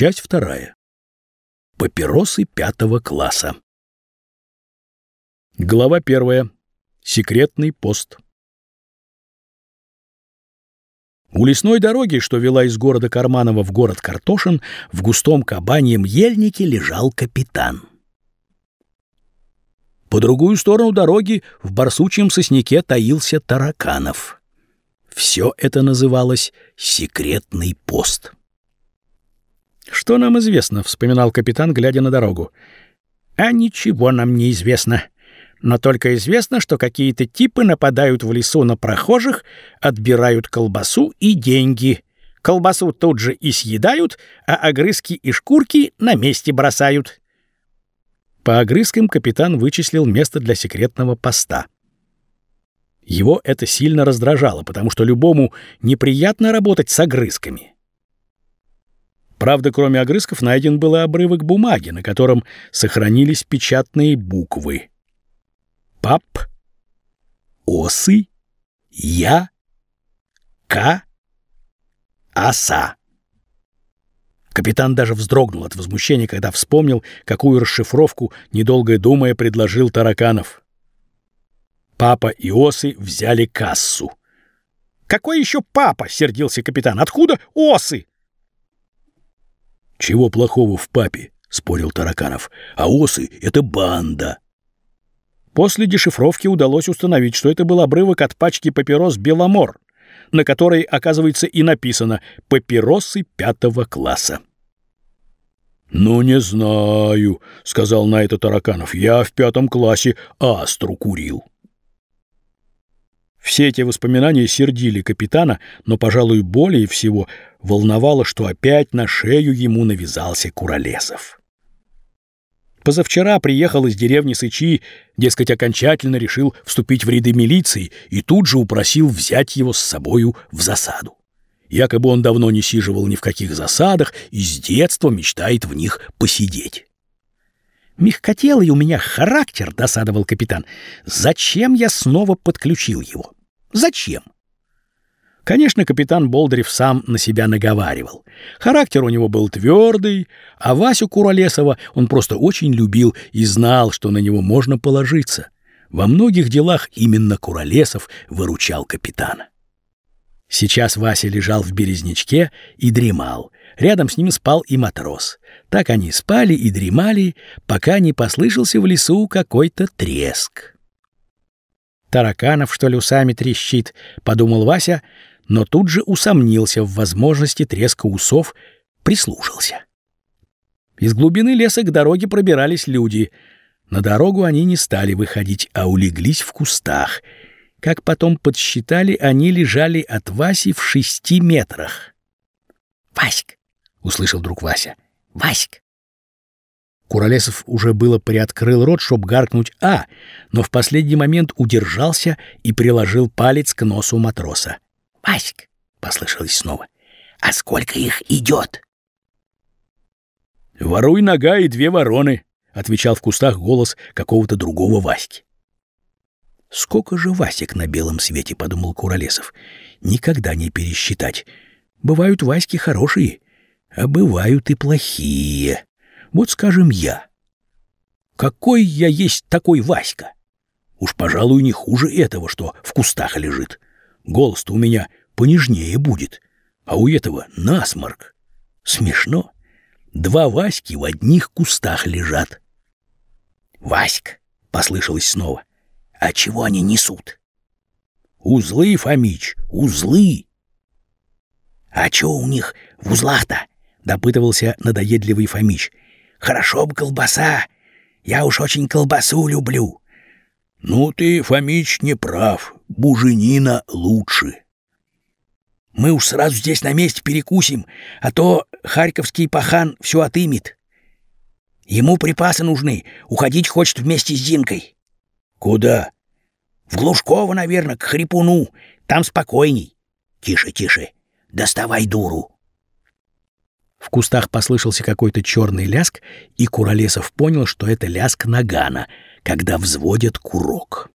Часть вторая. Папиросы пятого класса. Глава первая. Секретный пост. У лесной дороги, что вела из города Карманова в город Картошин, в густом кабаньем ельнике лежал капитан. По другую сторону дороги в барсучьем сосняке таился Тараканов. Все это называлось «секретный пост». «Что нам известно?» — вспоминал капитан, глядя на дорогу. «А ничего нам не известно. Но только известно, что какие-то типы нападают в лесу на прохожих, отбирают колбасу и деньги. Колбасу тут же и съедают, а огрызки и шкурки на месте бросают». По огрызкам капитан вычислил место для секретного поста. Его это сильно раздражало, потому что любому неприятно работать с огрызками. Правда, кроме огрызков найден был и обрывок бумаги, на котором сохранились печатные буквы. Пап, осы, я, к, оса. Капитан даже вздрогнул от возмущения, когда вспомнил, какую расшифровку, недолго думая, предложил Тараканов. Папа и осы взяли кассу. «Какой еще папа?» — сердился капитан. «Откуда осы?» «Чего плохого в папе?» — спорил Тараканов. «А осы — это банда». После дешифровки удалось установить, что это был обрывок от пачки папирос «Беломор», на которой, оказывается, и написано «Папиросы пятого класса». «Ну, не знаю», — сказал на это Тараканов. «Я в пятом классе астру курил». Все эти воспоминания сердили капитана, но, пожалуй, более всего волновало, что опять на шею ему навязался Куролесов. Позавчера приехал из деревни Сычи, дескать, окончательно решил вступить в ряды милиции и тут же упросил взять его с собою в засаду. Якобы он давно не сиживал ни в каких засадах и с детства мечтает в них посидеть. «Мягкотелый у меня характер», — досадовал капитан. «Зачем я снова подключил его? Зачем?» Конечно, капитан Болдырев сам на себя наговаривал. Характер у него был твердый, а Васю Куролесова он просто очень любил и знал, что на него можно положиться. Во многих делах именно Куролесов выручал капитана. Сейчас Вася лежал в березнячке и дремал. Рядом с ним спал и матрос. Так они спали и дремали, пока не послышался в лесу какой-то треск. «Тараканов, что ли, усами трещит?» — подумал Вася — но тут же усомнился в возможности треска усов, прислушался. Из глубины леса к дороге пробирались люди. На дорогу они не стали выходить, а улеглись в кустах. Как потом подсчитали, они лежали от Васи в шести метрах. «Васьк!» — услышал вдруг Вася. «Васьк!» Куролесов уже было приоткрыл рот, чтоб гаркнуть «А», но в последний момент удержался и приложил палец к носу матроса. «Васьк!» — послышалось снова. «А сколько их идет?» «Воруй нога и две вороны», — отвечал в кустах голос какого-то другого Васьки. «Сколько же Васек на белом свете?» — подумал Куролесов. «Никогда не пересчитать. Бывают Васьки хорошие, а бывают и плохие. Вот, скажем, я. Какой я есть такой Васька? Уж, пожалуй, не хуже этого, что в кустах лежит. Голос-то у меня понежнее будет, а у этого насморк. Смешно. Два Васьки в одних кустах лежат. «Васька!» — послышалось снова. «А чего они несут?» «Узлы, Фомич, узлы!» «А чё у них в узлах-то?» — допытывался надоедливый Фомич. «Хорошо бы колбаса. Я уж очень колбасу люблю». «Ну ты, Фомич, не прав. Буженина лучше». «Мы уж сразу здесь на месте перекусим, а то харьковский пахан все отымет. Ему припасы нужны. Уходить хочет вместе с Зинкой». «Куда?» «В Глушково, наверное, к Хрипуну. Там спокойней». «Тише, тише. Доставай дуру». В кустах послышался какой-то черный ляск, и Куролесов понял, что это ляск нагана — когда взводят курок.